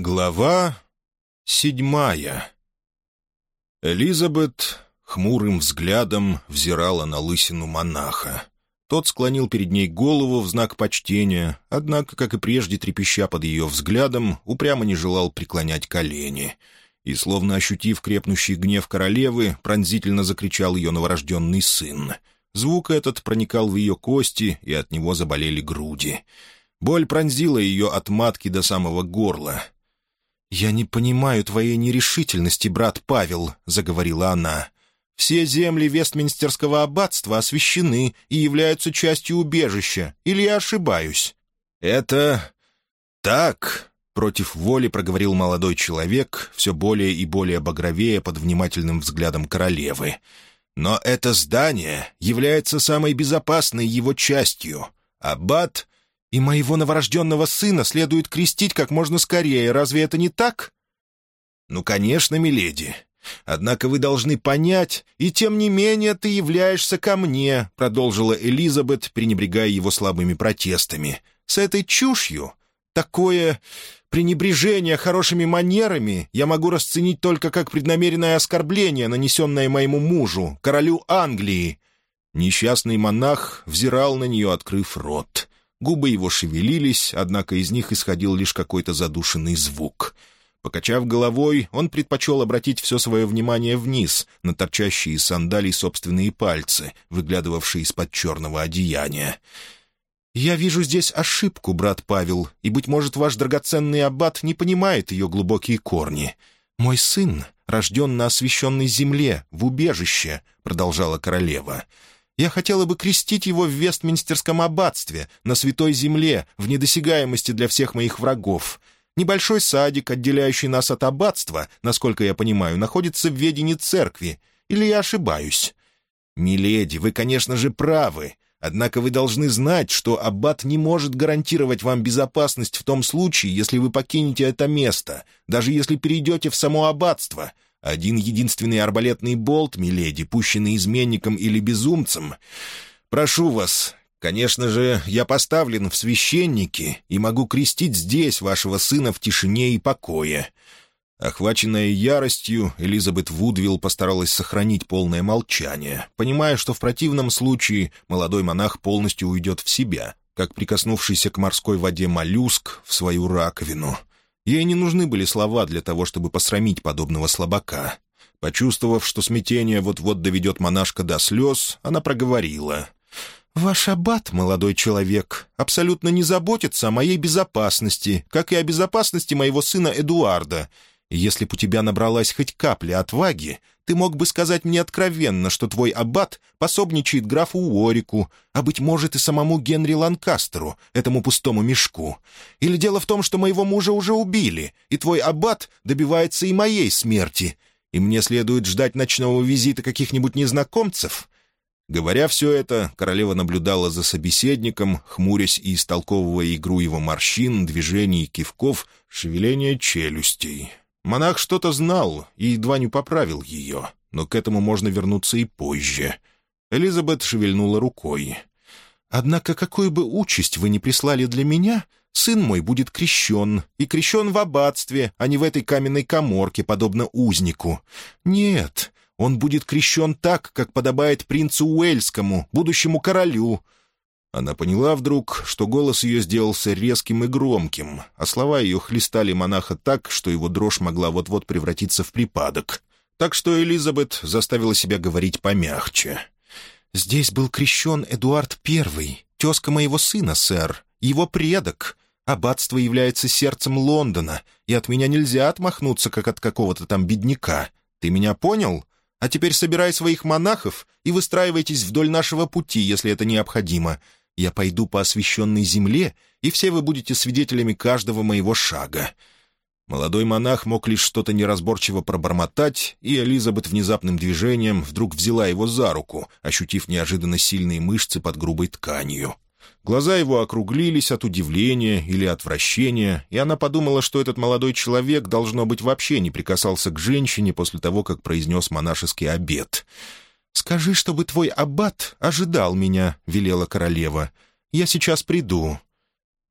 Глава седьмая Элизабет хмурым взглядом взирала на лысину монаха. Тот склонил перед ней голову в знак почтения, однако, как и прежде трепеща под ее взглядом, упрямо не желал преклонять колени. И, словно ощутив крепнущий гнев королевы, пронзительно закричал ее новорожденный сын. Звук этот проникал в ее кости, и от него заболели груди. Боль пронзила ее от матки до самого горла — «Я не понимаю твоей нерешительности, брат Павел», — заговорила она. «Все земли Вестминстерского аббатства освящены и являются частью убежища. Или я ошибаюсь?» «Это... так...» — против воли проговорил молодой человек, все более и более багровее под внимательным взглядом королевы. «Но это здание является самой безопасной его частью. Аббат и моего новорожденного сына следует крестить как можно скорее. Разве это не так?» «Ну, конечно, миледи. Однако вы должны понять, и тем не менее ты являешься ко мне», — продолжила Элизабет, пренебрегая его слабыми протестами. «С этой чушью такое пренебрежение хорошими манерами я могу расценить только как преднамеренное оскорбление, нанесенное моему мужу, королю Англии». Несчастный монах взирал на нее, открыв рот. Губы его шевелились, однако из них исходил лишь какой-то задушенный звук. Покачав головой, он предпочел обратить все свое внимание вниз, на торчащие из сандалий собственные пальцы, выглядывавшие из-под черного одеяния. «Я вижу здесь ошибку, брат Павел, и, быть может, ваш драгоценный аббат не понимает ее глубокие корни. Мой сын рожден на освященной земле, в убежище», — продолжала королева. Хотела бы крестить его в Вестминстерском аббатстве, на Святой Земле, в недосягаемости для всех моих врагов. Небольшой садик, отделяющий нас от аббатства, насколько я понимаю, находится в ведении церкви. Или я ошибаюсь? «Миледи, вы, конечно же, правы. Однако вы должны знать, что аббат не может гарантировать вам безопасность в том случае, если вы покинете это место, даже если перейдете в само аббатство. Один единственный арбалетный болт, миледи, пущенный изменником или безумцем. Прошу вас, конечно же, я поставлен в священники и могу крестить здесь вашего сына в тишине и покое». Охваченная яростью, Элизабет Вудвилл постаралась сохранить полное молчание, понимая, что в противном случае молодой монах полностью уйдет в себя, как прикоснувшийся к морской воде моллюск в свою раковину. Ей не нужны были слова для того, чтобы посрамить подобного слабака. Почувствовав, что смятение вот-вот доведет монашка до слез, она проговорила. «Ваш аббат, молодой человек, абсолютно не заботится о моей безопасности, как и о безопасности моего сына Эдуарда, если б у тебя набралась хоть капля отваги, ты мог бы сказать мне откровенно, что твой аббат пособничает графу Уорику, а, быть может, и самому Генри Ланкастеру, этому пустому мешку. Или дело в том, что моего мужа уже убили, и твой аббат добивается и моей смерти, и мне следует ждать ночного визита каких-нибудь незнакомцев?» Говоря все это, королева наблюдала за собеседником, хмурясь и истолковывая игру его морщин, движений, кивков, шевеления челюстей. Монах что-то знал и едва не поправил ее, но к этому можно вернуться и позже. Элизабет шевельнула рукой. «Однако какую бы участь вы ни прислали для меня, сын мой будет крещен, и крещен в аббатстве, а не в этой каменной коморке, подобно узнику. Нет, он будет крещен так, как подобает принцу Уэльскому, будущему королю. Она поняла вдруг, что голос ее сделался резким и громким, а слова ее хлестали монаха так, что его дрожь могла вот-вот превратиться в припадок. Так что Элизабет заставила себя говорить помягче. «Здесь был крещен Эдуард Первый, тезка моего сына, сэр, его предок. Аббатство является сердцем Лондона, и от меня нельзя отмахнуться, как от какого-то там бедняка. Ты меня понял? А теперь собирай своих монахов и выстраивайтесь вдоль нашего пути, если это необходимо. Я пойду по освященной земле, и все вы будете свидетелями каждого моего шага». Молодой монах мог лишь что-то неразборчиво пробормотать, и Элизабет внезапным движением вдруг взяла его за руку, ощутив неожиданно сильные мышцы под грубой тканью. Глаза его округлились от удивления или отвращения, и она подумала, что этот молодой человек, должно быть, вообще не прикасался к женщине после того, как произнес монашеский обед — «Скажи, чтобы твой аббат ожидал меня», — велела королева. «Я сейчас приду».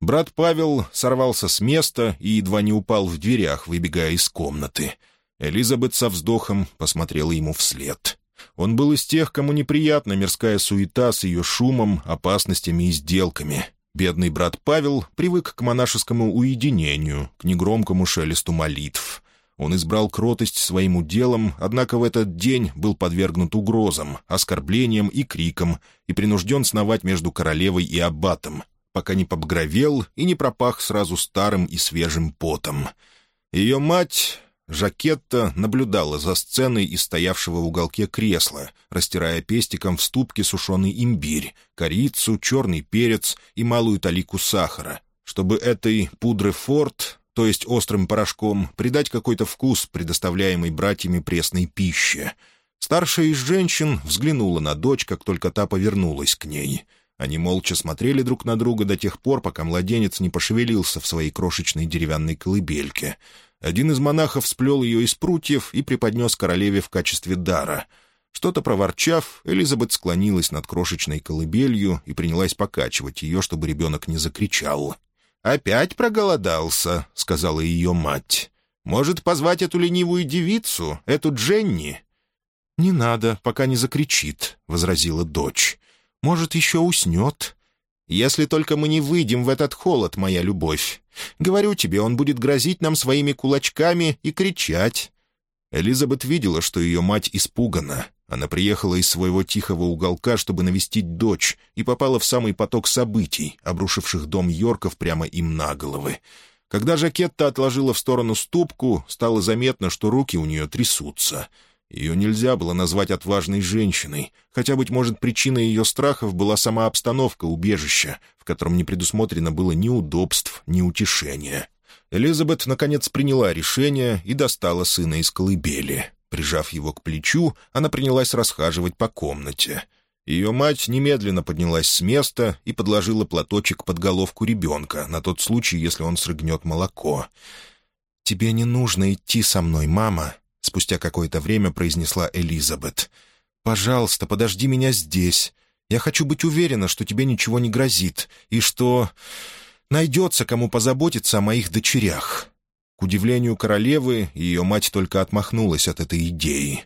Брат Павел сорвался с места и едва не упал в дверях, выбегая из комнаты. Элизабет со вздохом посмотрела ему вслед. Он был из тех, кому неприятна мирская суета с ее шумом, опасностями и сделками. Бедный брат Павел привык к монашескому уединению, к негромкому шелесту молитв. Он избрал кротость своим уделом, однако в этот день был подвергнут угрозам, оскорблениям и крикам и принужден сновать между королевой и аббатом, пока не побгровел и не пропах сразу старым и свежим потом. Ее мать, Жакетта, наблюдала за сценой из стоявшего в уголке кресла, растирая пестиком в ступке сушеный имбирь, корицу, черный перец и малую талику сахара, чтобы этой пудры форт то есть острым порошком, придать какой-то вкус предоставляемой братьями пресной пище. Старшая из женщин взглянула на дочь, как только та повернулась к ней. Они молча смотрели друг на друга до тех пор, пока младенец не пошевелился в своей крошечной деревянной колыбельке. Один из монахов сплел ее из прутьев и преподнес королеве в качестве дара. Что-то проворчав, Элизабет склонилась над крошечной колыбелью и принялась покачивать ее, чтобы ребенок не закричал. «Опять проголодался», — сказала ее мать. «Может, позвать эту ленивую девицу, эту Дженни?» «Не надо, пока не закричит», — возразила дочь. «Может, еще уснет?» «Если только мы не выйдем в этот холод, моя любовь. Говорю тебе, он будет грозить нам своими кулачками и кричать». Элизабет видела, что ее мать испугана. Она приехала из своего тихого уголка, чтобы навестить дочь, и попала в самый поток событий, обрушивших дом Йорков прямо им на головы. Когда Жакетта отложила в сторону ступку, стало заметно, что руки у нее трясутся. Ее нельзя было назвать отважной женщиной, хотя, быть может, причиной ее страхов была сама обстановка убежища, в котором не предусмотрено было ни удобств, ни утешения. Элизабет, наконец, приняла решение и достала сына из колыбели. Прижав его к плечу, она принялась расхаживать по комнате. Ее мать немедленно поднялась с места и подложила платочек под головку ребенка на тот случай, если он срыгнет молоко. «Тебе не нужно идти со мной, мама», — спустя какое-то время произнесла Элизабет. «Пожалуйста, подожди меня здесь. Я хочу быть уверена, что тебе ничего не грозит, и что найдется, кому позаботиться о моих дочерях». К удивлению королевы, ее мать только отмахнулась от этой идеи.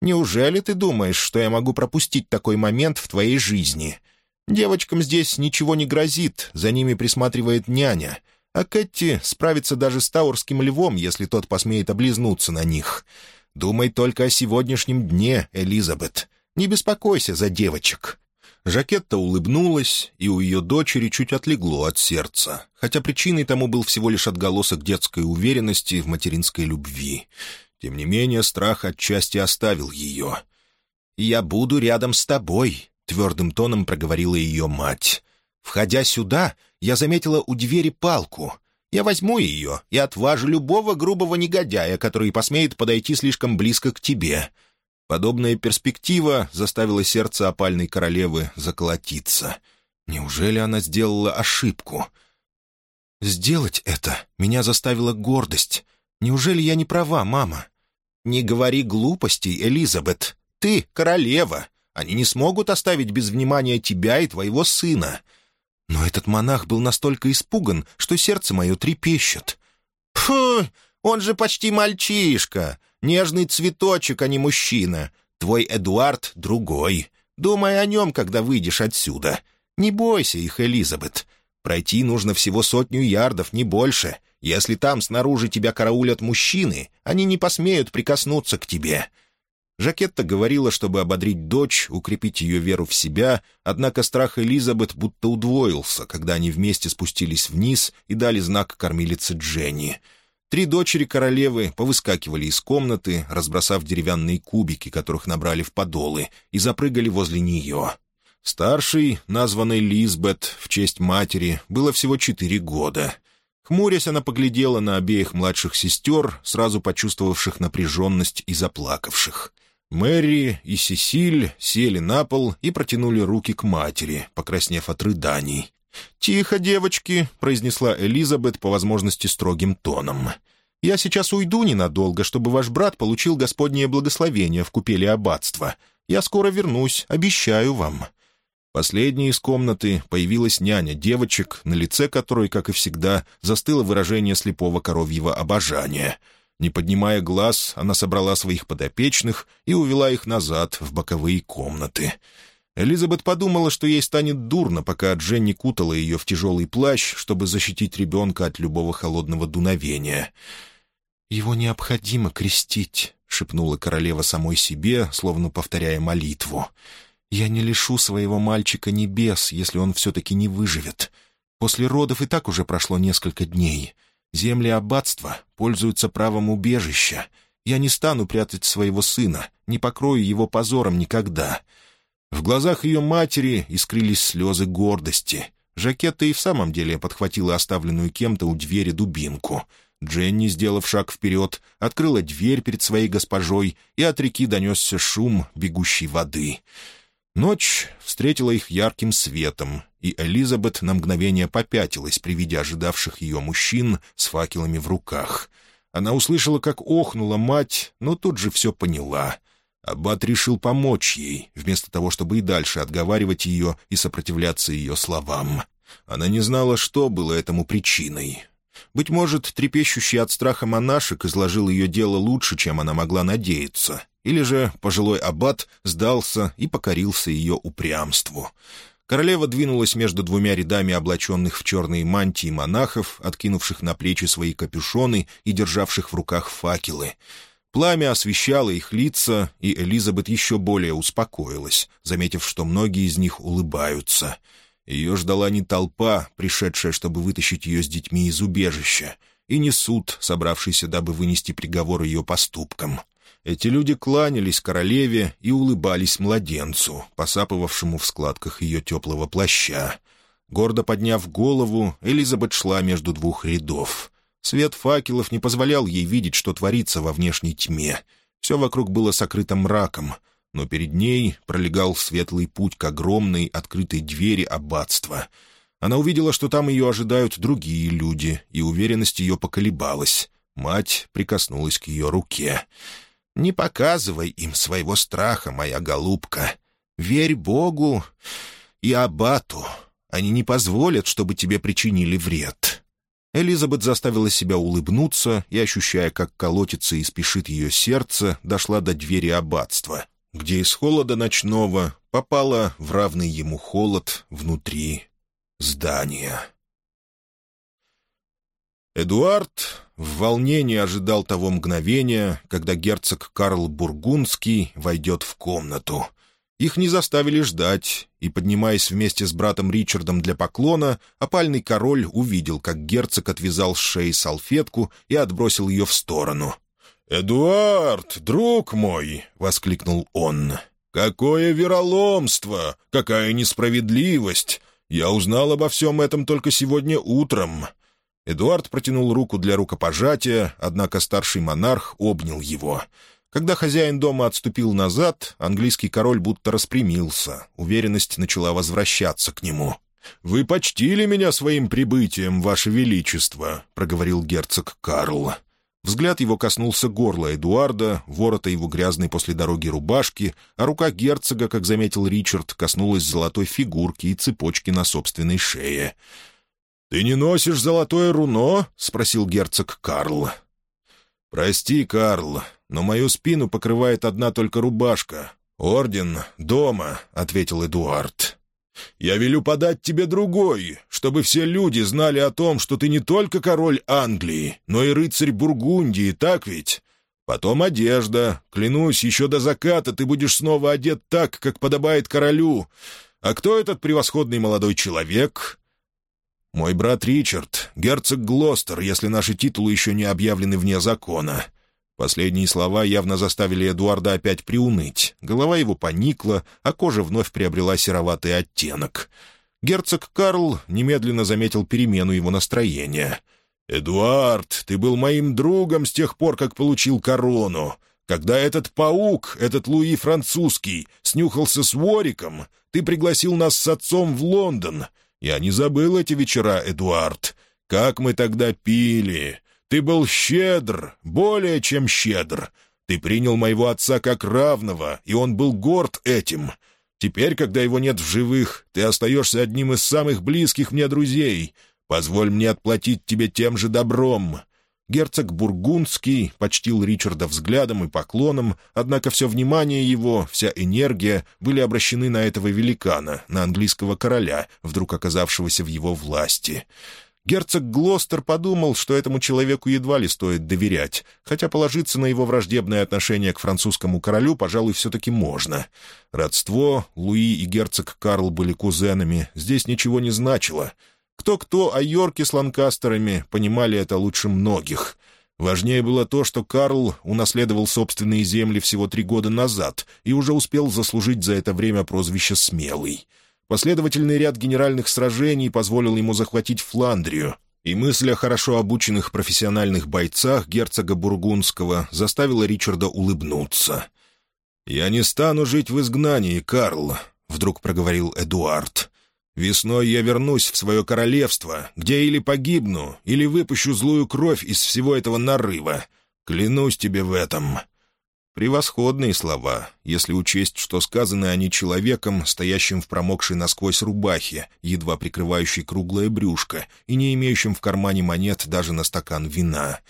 «Неужели ты думаешь, что я могу пропустить такой момент в твоей жизни? Девочкам здесь ничего не грозит, за ними присматривает няня, а Кэти справится даже с таурским львом, если тот посмеет облизнуться на них. Думай только о сегодняшнем дне, Элизабет. Не беспокойся за девочек. Жакетта улыбнулась, и у ее дочери чуть отлегло от сердца, хотя причиной тому был всего лишь отголосок детской уверенности в материнской любви. Тем не менее, страх отчасти оставил ее. «Я буду рядом с тобой», — твердым тоном проговорила ее мать. «Входя сюда, я заметила у двери палку. Я возьму ее и отважу любого грубого негодяя, который посмеет подойти слишком близко к тебе. Подобная перспектива заставила сердце опальной королевы заколотиться. Неужели она сделала ошибку? «Сделать это меня заставила гордость. Неужели я не права, мама?» «Не говори глупостей, Элизабет. Ты — королева. Они не смогут оставить без внимания тебя и твоего сына». Но этот монах был настолько испуган, что сердце мое трепещет. «Фу! Он же почти мальчишка. Нежный цветочек, а не мужчина. Твой Эдуард другой. Думай о нем, когда выйдешь отсюда. Не бойся их, Элизабет. Пройти нужно всего сотню ярдов, не больше. Если там снаружи тебя караулят мужчины, они не посмеют прикоснуться к тебе». Жакетта говорила, чтобы ободрить дочь, укрепить ее веру в себя, однако страх Элизабет будто удвоился, когда они вместе спустились вниз и дали знак кормилице Дженни — Три дочери королевы повыскакивали из комнаты, разбросав деревянные кубики, которых набрали в подолы, и запрыгали возле нее. Старший, названный Лизбет в честь матери, было всего четыре года. Хмурясь, она поглядела на обеих младших сестер, сразу почувствовавших напряженность и заплакавших. Мэри и Сесиль сели на пол и протянули руки к матери, покраснев от рыданий. «Тихо, девочки», — произнесла Элизабет по возможности строгим тоном. «Я сейчас уйду ненадолго, чтобы ваш брат получил господнее благословение в купеле аббатства. Я скоро вернусь, обещаю вам». Последней из комнаты появилась няня девочек, на лице которой, как и всегда, застыло выражение слепого коровьего обожания. Не поднимая глаз, она собрала своих подопечных и увела их назад в боковые комнаты. Элизабет подумала, что ей станет дурно, пока Дженни кутала ее в тяжелый плащ, чтобы защитить ребенка от любого холодного дуновения. «Его необходимо крестить», — шепнула королева самой себе, словно повторяя молитву. «Я не лишу своего мальчика небес, если он все-таки не выживет. После родов и так уже прошло несколько дней. Земли аббатства пользуются правом убежища. Я не стану прятать своего сына, не покрою его позором никогда». В глазах ее матери искрились слезы гордости. Жакетта и в самом деле подхватила оставленную кем-то у двери дубинку. Дженни, сделав шаг вперед, открыла дверь перед своей госпожой, и от реки донесся шум бегущей воды. Ночь встретила их ярким светом, и Элизабет на мгновение попятилась при виде ожидавших ее мужчин с факелами в руках. Она услышала, как охнула мать, но тут же все поняла — Аббат решил помочь ей, вместо того, чтобы и дальше отговаривать ее и сопротивляться ее словам. Она не знала, что было этому причиной. Быть может, трепещущий от страха монашек изложил ее дело лучше, чем она могла надеяться. Или же пожилой аббат сдался и покорился ее упрямству. Королева двинулась между двумя рядами облаченных в черные мантии монахов, откинувших на плечи свои капюшоны и державших в руках факелы — Пламя освещало их лица, и Элизабет еще более успокоилась, заметив, что многие из них улыбаются. Ее ждала не толпа, пришедшая, чтобы вытащить ее с детьми из убежища, и не суд, собравшийся, дабы вынести приговор ее поступкам. Эти люди кланялись королеве и улыбались младенцу, посапывавшему в складках ее теплого плаща. Гордо подняв голову, Элизабет шла между двух рядов — Свет факелов не позволял ей видеть, что творится во внешней тьме. Все вокруг было сокрыто мраком, но перед ней пролегал светлый путь к огромной открытой двери аббатства. Она увидела, что там ее ожидают другие люди, и уверенность ее поколебалась. Мать прикоснулась к ее руке. «Не показывай им своего страха, моя голубка. Верь Богу и Аббату. Они не позволят, чтобы тебе причинили вред». Элизабет заставила себя улыбнуться и, ощущая, как колотится и спешит ее сердце, дошла до двери аббатства, где из холода ночного попала в равный ему холод внутри здания. Эдуард в волнении ожидал того мгновения, когда герцог Карл Бургундский войдет в комнату — их не заставили ждать, и, поднимаясь вместе с братом Ричардом для поклона, опальный король увидел, как герцог отвязал с шеи салфетку и отбросил ее в сторону. «Эдуард, друг мой!» — воскликнул он. «Какое вероломство! Какая несправедливость! Я узнал обо всем этом только сегодня утром». Эдуард протянул руку для рукопожатия, однако старший монарх обнял его — когда хозяин дома отступил назад, английский король будто распрямился, уверенность начала возвращаться к нему. «Вы почтили меня своим прибытием, ваше величество», — проговорил герцог Карл. Взгляд его коснулся горла Эдуарда, ворота его грязной после дороги рубашки, а рука герцога, как заметил Ричард, коснулась золотой фигурки и цепочки на собственной шее. «Ты не носишь золотое руно?» — спросил герцог Карл. «Прости, Карл, но мою спину покрывает одна только рубашка. Орден дома», — ответил Эдуард. «Я велю подать тебе другой, чтобы все люди знали о том, что ты не только король Англии, но и рыцарь Бургундии, так ведь? Потом одежда. Клянусь, еще до заката ты будешь снова одет так, как подобает королю. А кто этот превосходный молодой человек?» «Мой брат Ричард, герцог Глостер, если наши титулы еще не объявлены вне закона. Последние слова явно заставили Эдуарда опять приуныть. Голова его поникла, а кожа вновь приобрела сероватый оттенок. Герцог Карл немедленно заметил перемену его настроения. «Эдуард, ты был моим другом с тех пор, как получил корону. Когда этот паук, этот Луи французский, снюхался с Вориком, ты пригласил нас с отцом в Лондон. Я не забыл эти вечера, Эдуард. Как мы тогда пили. Ты был щедр, более чем щедр. Ты принял моего отца как равного, и он был горд этим. Теперь, когда его нет в живых, ты остаешься одним из самых близких мне друзей. Позволь мне отплатить тебе тем же добром». Герцог Бургундский почтил Ричарда взглядом и поклоном, однако все внимание его, вся энергия были обращены на этого великана, на английского короля, вдруг оказавшегося в его власти. Герцог Глостер подумал, что этому человеку едва ли стоит доверять, хотя положиться на его враждебное отношение к французскому королю, пожалуй, все-таки можно. Родство, Луи и герцог Карл были кузенами, здесь ничего не значило — кто-кто, а Йорки с Ланкастерами понимали это лучше многих. Важнее было то, что Карл унаследовал собственные земли всего три года назад и уже успел заслужить за это время прозвище «Смелый». Последовательный ряд генеральных сражений позволил ему захватить Фландрию, и мысль о хорошо обученных профессиональных бойцах герцога Бургундского заставила Ричарда улыбнуться. «Я не стану жить в изгнании, Карл», — вдруг проговорил Эдуард. Весной я вернусь в свое королевство, где или погибну, или выпущу злую кровь из всего этого нарыва. Клянусь тебе в этом». Превосходные слова, если учесть, что сказаны они человеком, стоящим в промокшей насквозь рубахе, едва прикрывающей круглое брюшко и не имеющим в кармане монет даже на стакан вина.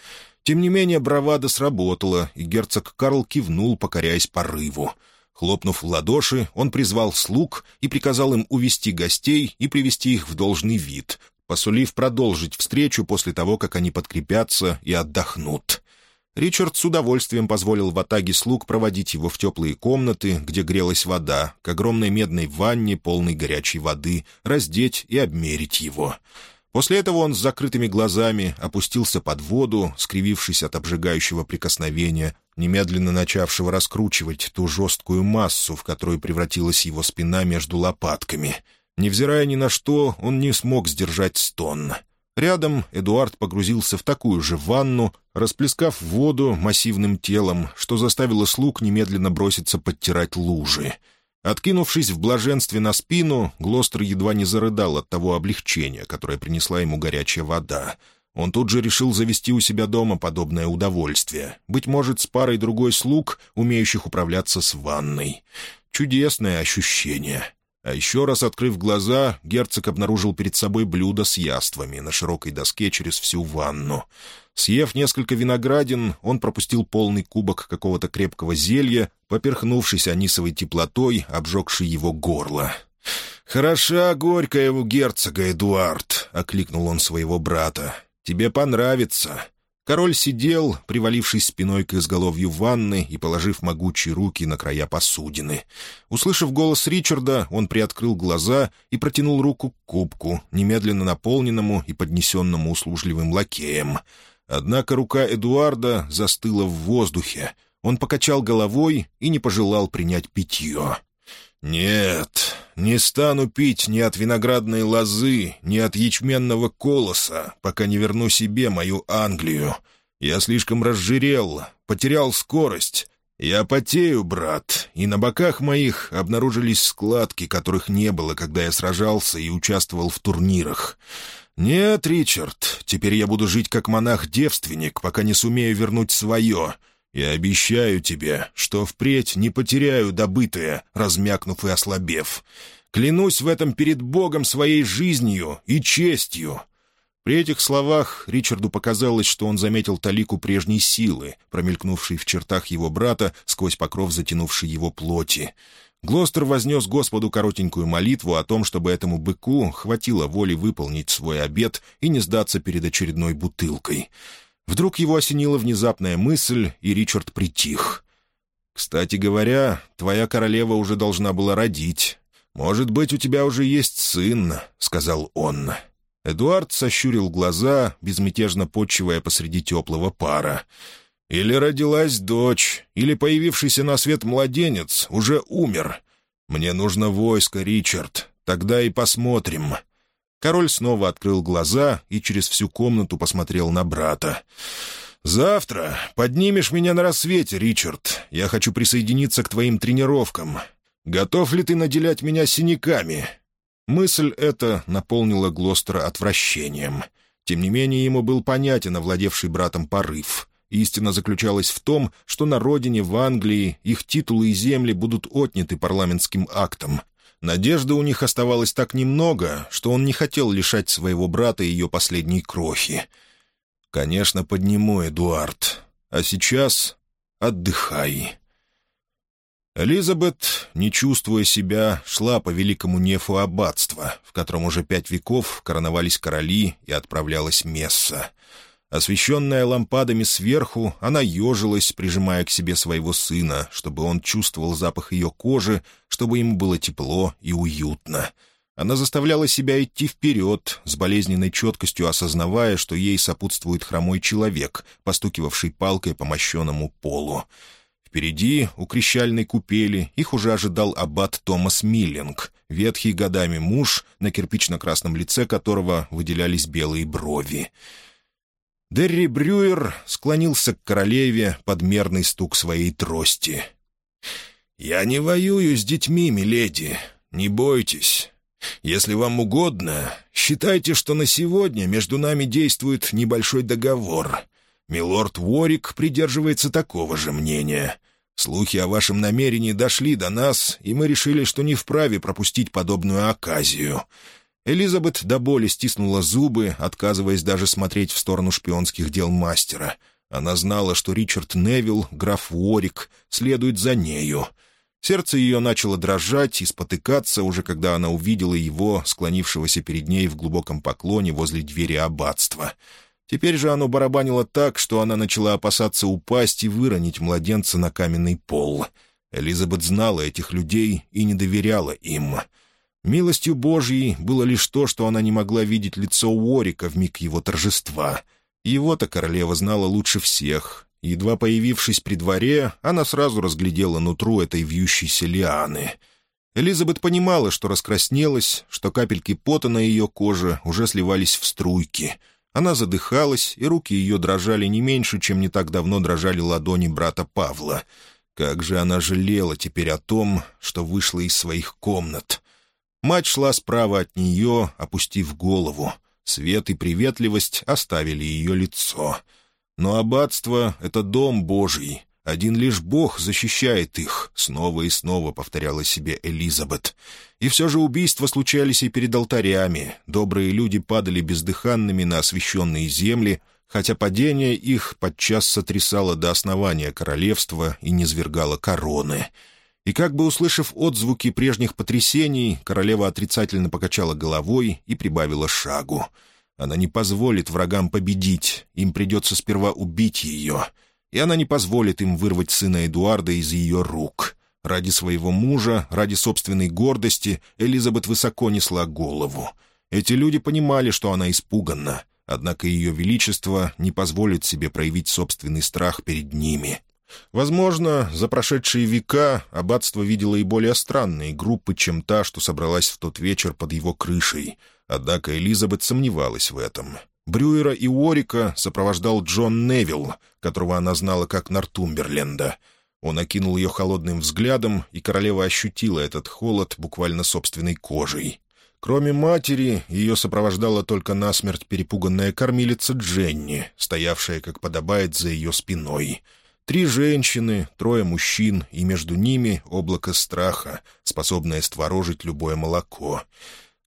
Тем не менее, бравада сработала, и герцог Карл кивнул, покоряясь порыву — Хлопнув в ладоши, он призвал слуг и приказал им увести гостей и привести их в должный вид, посулив продолжить встречу после того, как они подкрепятся и отдохнут. Ричард с удовольствием позволил Ватаге слуг проводить его в теплые комнаты, где грелась вода, к огромной медной ванне, полной горячей воды, раздеть и обмерить его. После этого он с закрытыми глазами опустился под воду, скривившись от обжигающего прикосновения, немедленно начавшего раскручивать ту жесткую массу, в которую превратилась его спина между лопатками. Невзирая ни на что, он не смог сдержать стон. Рядом Эдуард погрузился в такую же ванну, расплескав воду массивным телом, что заставило слуг немедленно броситься подтирать лужи. Откинувшись в блаженстве на спину, Глостер едва не зарыдал от того облегчения, которое принесла ему горячая вода. Он тут же решил завести у себя дома подобное удовольствие. Быть может, с парой другой слуг, умеющих управляться с ванной. Чудесное ощущение. А еще раз открыв глаза, герцог обнаружил перед собой блюдо с яствами на широкой доске через всю ванну. Съев несколько виноградин, он пропустил полный кубок какого-то крепкого зелья, поперхнувшись анисовой теплотой, обжегшей его горло. «Хороша горькая у герцога, Эдуард!» — окликнул он своего брата. «Тебе понравится!» Король сидел, привалившись спиной к изголовью ванны и положив могучие руки на края посудины. Услышав голос Ричарда, он приоткрыл глаза и протянул руку к кубку, немедленно наполненному и поднесенному услужливым лакеем. Однако рука Эдуарда застыла в воздухе. Он покачал головой и не пожелал принять питье. «Нет, не стану пить ни от виноградной лозы, ни от ячменного колоса, пока не верну себе мою Англию. Я слишком разжирел, потерял скорость. Я потею, брат, и на боках моих обнаружились складки, которых не было, когда я сражался и участвовал в турнирах. «Нет, Ричард, теперь я буду жить как монах-девственник, пока не сумею вернуть свое. Я обещаю тебе, что впредь не потеряю добытое, размякнув и ослабев. Клянусь в этом перед Богом своей жизнью и честью». При этих словах Ричарду показалось, что он заметил талику прежней силы, промелькнувшей в чертах его брата сквозь покров затянувшей его плоти. Глостер вознес Господу коротенькую молитву о том, чтобы этому быку хватило воли выполнить свой обет и не сдаться перед очередной бутылкой. Вдруг его осенила внезапная мысль, и Ричард притих. «Кстати говоря, твоя королева уже должна была родить. Может быть, у тебя уже есть сын», — сказал он. Эдуард сощурил глаза, безмятежно подчивая посреди теплого пара. Или родилась дочь, или появившийся на свет младенец уже умер. Мне нужно войско, Ричард. Тогда и посмотрим». Король снова открыл глаза и через всю комнату посмотрел на брата. «Завтра поднимешь меня на рассвете, Ричард. Я хочу присоединиться к твоим тренировкам. Готов ли ты наделять меня синяками?» Мысль эта наполнила Глостера отвращением. Тем не менее, ему был понятен овладевший братом порыв. Истина заключалась в том, что на родине, в Англии, их титулы и земли будут отняты парламентским актом. Надежды у них оставалось так немного, что он не хотел лишать своего брата ее последней крохи. «Конечно, подниму, Эдуард. А сейчас отдыхай». Элизабет, не чувствуя себя, шла по великому нефу аббатства, в котором уже пять веков короновались короли и отправлялась месса. Освещенная лампадами сверху, она ежилась, прижимая к себе своего сына, чтобы он чувствовал запах ее кожи, чтобы ему было тепло и уютно. Она заставляла себя идти вперед, с болезненной четкостью осознавая, что ей сопутствует хромой человек, постукивавший палкой по мощенному полу. Впереди, у крещальной купели, их уже ожидал аббат Томас Миллинг, ветхий годами муж, на кирпично-красном лице которого выделялись белые брови. Дерри Брюер склонился к королеве под мерный стук своей трости. «Я не воюю с детьми, миледи. Не бойтесь. Если вам угодно, считайте, что на сегодня между нами действует небольшой договор. Милорд Уорик придерживается такого же мнения. Слухи о вашем намерении дошли до нас, и мы решили, что не вправе пропустить подобную оказию». Элизабет до боли стиснула зубы, отказываясь даже смотреть в сторону шпионских дел мастера. Она знала, что Ричард Невилл, граф Уорик, следует за нею. Сердце ее начало дрожать и спотыкаться, уже когда она увидела его, склонившегося перед ней в глубоком поклоне возле двери аббатства. Теперь же оно барабанило так, что она начала опасаться упасть и выронить младенца на каменный пол. Элизабет знала этих людей и не доверяла им. Милостью Божьей было лишь то, что она не могла видеть лицо Уорика в миг его торжества. Его-то королева знала лучше всех. Едва появившись при дворе, она сразу разглядела нутру этой вьющейся лианы. Элизабет понимала, что раскраснелась, что капельки пота на ее коже уже сливались в струйки — она задыхалась, и руки ее дрожали не меньше, чем не так давно дрожали ладони брата Павла. Как же она жалела теперь о том, что вышла из своих комнат. Мать шла справа от нее, опустив голову. Свет и приветливость оставили ее лицо. Но аббатство — это дом Божий, один лишь Бог защищает их, снова и снова повторяла себе Элизабет. И все же убийства случались и перед алтарями. Добрые люди падали бездыханными на освященные земли, хотя падение их подчас сотрясало до основания королевства и низвергало короны. И как бы услышав отзвуки прежних потрясений, королева отрицательно покачала головой и прибавила шагу. Она не позволит врагам победить, им придется сперва убить ее — и она не позволит им вырвать сына Эдуарда из ее рук. Ради своего мужа, ради собственной гордости Элизабет высоко несла голову. Эти люди понимали, что она испуганна, однако ее величество не позволит себе проявить собственный страх перед ними. Возможно, за прошедшие века аббатство видело и более странные группы, чем та, что собралась в тот вечер под его крышей. Однако Элизабет сомневалась в этом. Брюера и Уорика сопровождал Джон Невилл, которого она знала как Нортумберленда. Он окинул ее холодным взглядом, и королева ощутила этот холод буквально собственной кожей. Кроме матери, ее сопровождала только насмерть перепуганная кормилица Дженни, стоявшая, как подобает, за ее спиной. Три женщины, трое мужчин, и между ними облако страха, способное створожить любое молоко.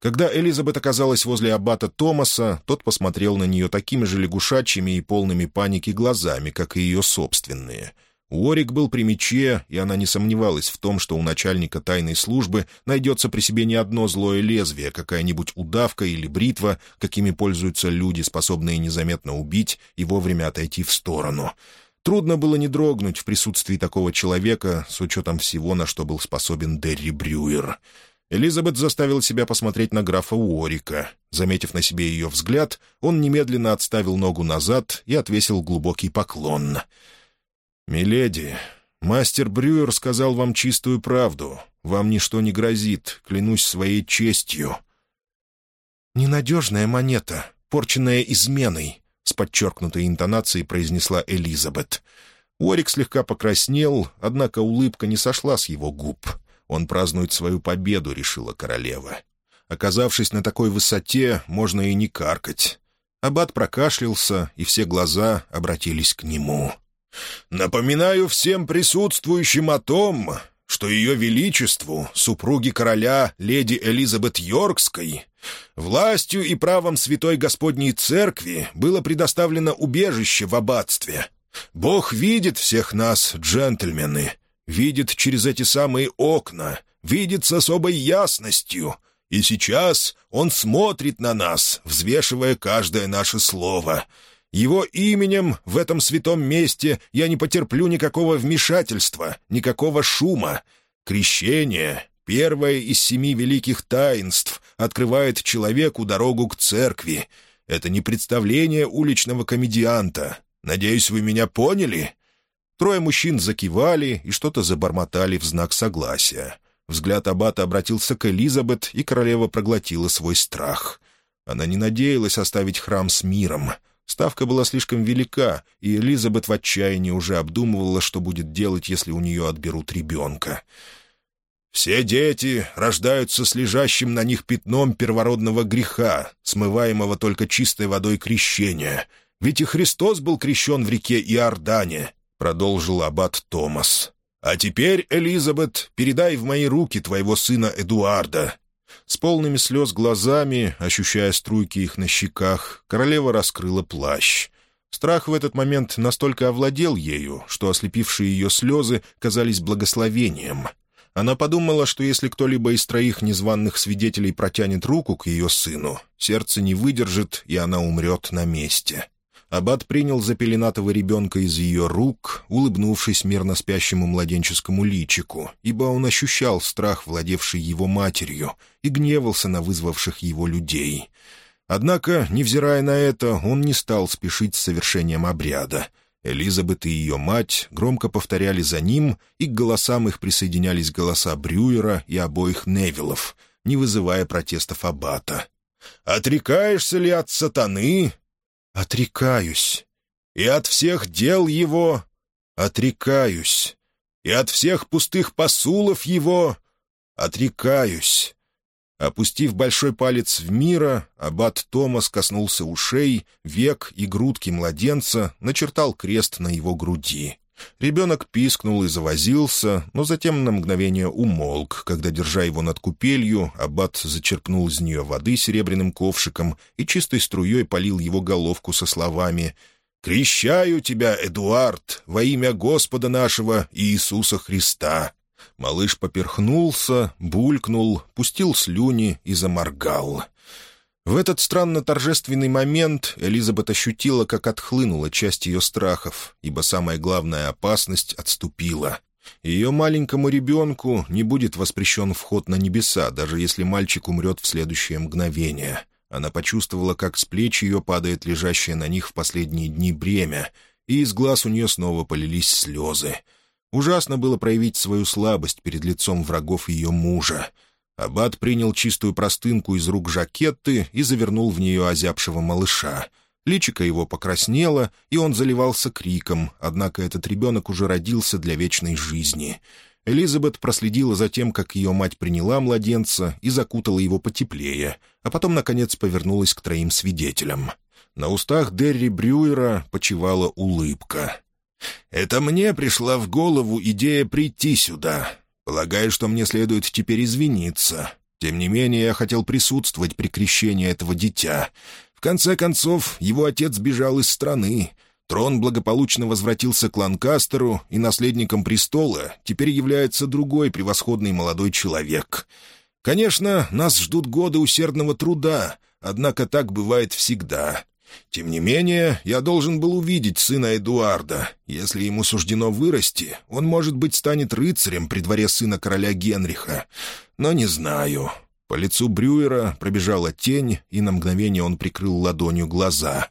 Когда Элизабет оказалась возле аббата Томаса, тот посмотрел на нее такими же лягушачьими и полными паники глазами, как и ее собственные. Уорик был при мече, и она не сомневалась в том, что у начальника тайной службы найдется при себе не одно злое лезвие, какая-нибудь удавка или бритва, какими пользуются люди, способные незаметно убить и вовремя отойти в сторону. Трудно было не дрогнуть в присутствии такого человека, с учетом всего, на что был способен Дерри Брюер. Элизабет заставил себя посмотреть на графа Уорика. Заметив на себе ее взгляд, он немедленно отставил ногу назад и отвесил глубокий поклон. «Миледи, мастер Брюер сказал вам чистую правду. Вам ничто не грозит, клянусь своей честью». «Ненадежная монета, порченная изменой», — с подчеркнутой интонацией произнесла Элизабет. Уорик слегка покраснел, однако улыбка не сошла с его губ. Он празднует свою победу, решила королева. Оказавшись на такой высоте, можно и не каркать. Аббат прокашлялся, и все глаза обратились к нему. «Напоминаю всем присутствующим о том, что ее величеству, супруге короля, леди Элизабет Йоркской, властью и правом Святой Господней Церкви было предоставлено убежище в аббатстве. Бог видит всех нас, джентльмены, видит через эти самые окна, видит с особой ясностью, и сейчас Он смотрит на нас, взвешивая каждое наше слово — его именем в этом святом месте я не потерплю никакого вмешательства, никакого шума. Крещение, первое из семи великих таинств, открывает человеку дорогу к церкви. Это не представление уличного комедианта. Надеюсь, вы меня поняли?» Трое мужчин закивали и что-то забормотали в знак согласия. Взгляд аббата обратился к Элизабет, и королева проглотила свой страх. Она не надеялась оставить храм с миром — Ставка была слишком велика, и Элизабет в отчаянии уже обдумывала, что будет делать, если у нее отберут ребенка. «Все дети рождаются с лежащим на них пятном первородного греха, смываемого только чистой водой крещения. Ведь и Христос был крещен в реке Иордане», — продолжил аббат Томас. «А теперь, Элизабет, передай в мои руки твоего сына Эдуарда. С полными слез глазами, ощущая струйки их на щеках, королева раскрыла плащ. Страх в этот момент настолько овладел ею, что ослепившие ее слезы казались благословением. Она подумала, что если кто-либо из троих незваных свидетелей протянет руку к ее сыну, сердце не выдержит, и она умрет на месте. Аббат принял запеленатого ребенка из ее рук, улыбнувшись мирно спящему младенческому личику, ибо он ощущал страх, владевший его матерью, и гневался на вызвавших его людей. Однако, невзирая на это, он не стал спешить с совершением обряда. Элизабет и ее мать громко повторяли за ним, и к голосам их присоединялись голоса Брюера и обоих Невилов, не вызывая протестов аббата. «Отрекаешься ли от сатаны?» «Отрекаюсь. И от всех дел его отрекаюсь. И от всех пустых посулов его отрекаюсь». Опустив большой палец в мира, аббат Томас коснулся ушей, век и грудки младенца, начертал крест на его груди. Ребенок пискнул и завозился, но затем на мгновение умолк, когда, держа его над купелью, аббат зачерпнул из нее воды серебряным ковшиком и чистой струей полил его головку со словами «Крещаю тебя, Эдуард, во имя Господа нашего Иисуса Христа». Малыш поперхнулся, булькнул, пустил слюни и заморгал. В этот странно торжественный момент Элизабет ощутила, как отхлынула часть ее страхов, ибо самая главная опасность отступила. Ее маленькому ребенку не будет воспрещен вход на небеса, даже если мальчик умрет в следующее мгновение. Она почувствовала, как с плеч ее падает лежащее на них в последние дни бремя, и из глаз у нее снова полились слезы. Ужасно было проявить свою слабость перед лицом врагов ее мужа — Аббат принял чистую простынку из рук жакетты и завернул в нее озябшего малыша. Личико его покраснело, и он заливался криком, однако этот ребенок уже родился для вечной жизни. Элизабет проследила за тем, как ее мать приняла младенца и закутала его потеплее, а потом, наконец, повернулась к троим свидетелям. На устах Дерри Брюера почивала улыбка. «Это мне пришла в голову идея прийти сюда. Полагаю, что мне следует теперь извиниться. Тем не менее, я хотел присутствовать при крещении этого дитя. В конце концов, его отец бежал из страны. Трон благополучно возвратился к Ланкастеру, и наследником престола теперь является другой превосходный молодой человек. Конечно, нас ждут годы усердного труда, однако так бывает всегда. Тем не менее, я должен был увидеть сына Эдуарда. Если ему суждено вырасти, он, может быть, станет рыцарем при дворе сына короля Генриха. Но не знаю. По лицу Брюера пробежала тень, и на мгновение он прикрыл ладонью глаза.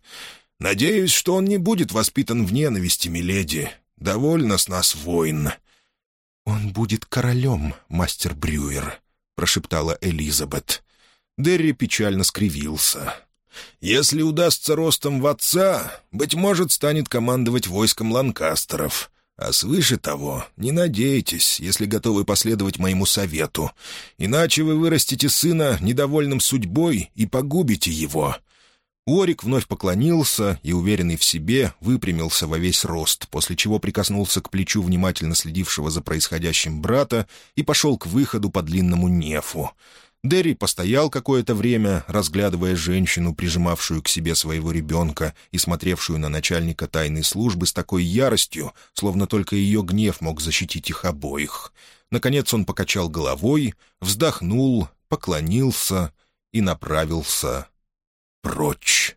«Надеюсь, что он не будет воспитан в ненависти, миледи. Довольно с нас войн». «Он будет королем, мастер Брюер», — прошептала Элизабет. Дерри печально скривился. Если удастся ростом в отца, быть может, станет командовать войском ланкастеров. А свыше того, не надейтесь, если готовы последовать моему совету. Иначе вы вырастите сына недовольным судьбой и погубите его. Уорик вновь поклонился и, уверенный в себе, выпрямился во весь рост, после чего прикоснулся к плечу внимательно следившего за происходящим брата и пошел к выходу по длинному нефу. Дерри постоял какое-то время, разглядывая женщину, прижимавшую к себе своего ребенка и смотревшую на начальника тайной службы с такой яростью, словно только ее гнев мог защитить их обоих. Наконец он покачал головой, вздохнул, поклонился и направился прочь.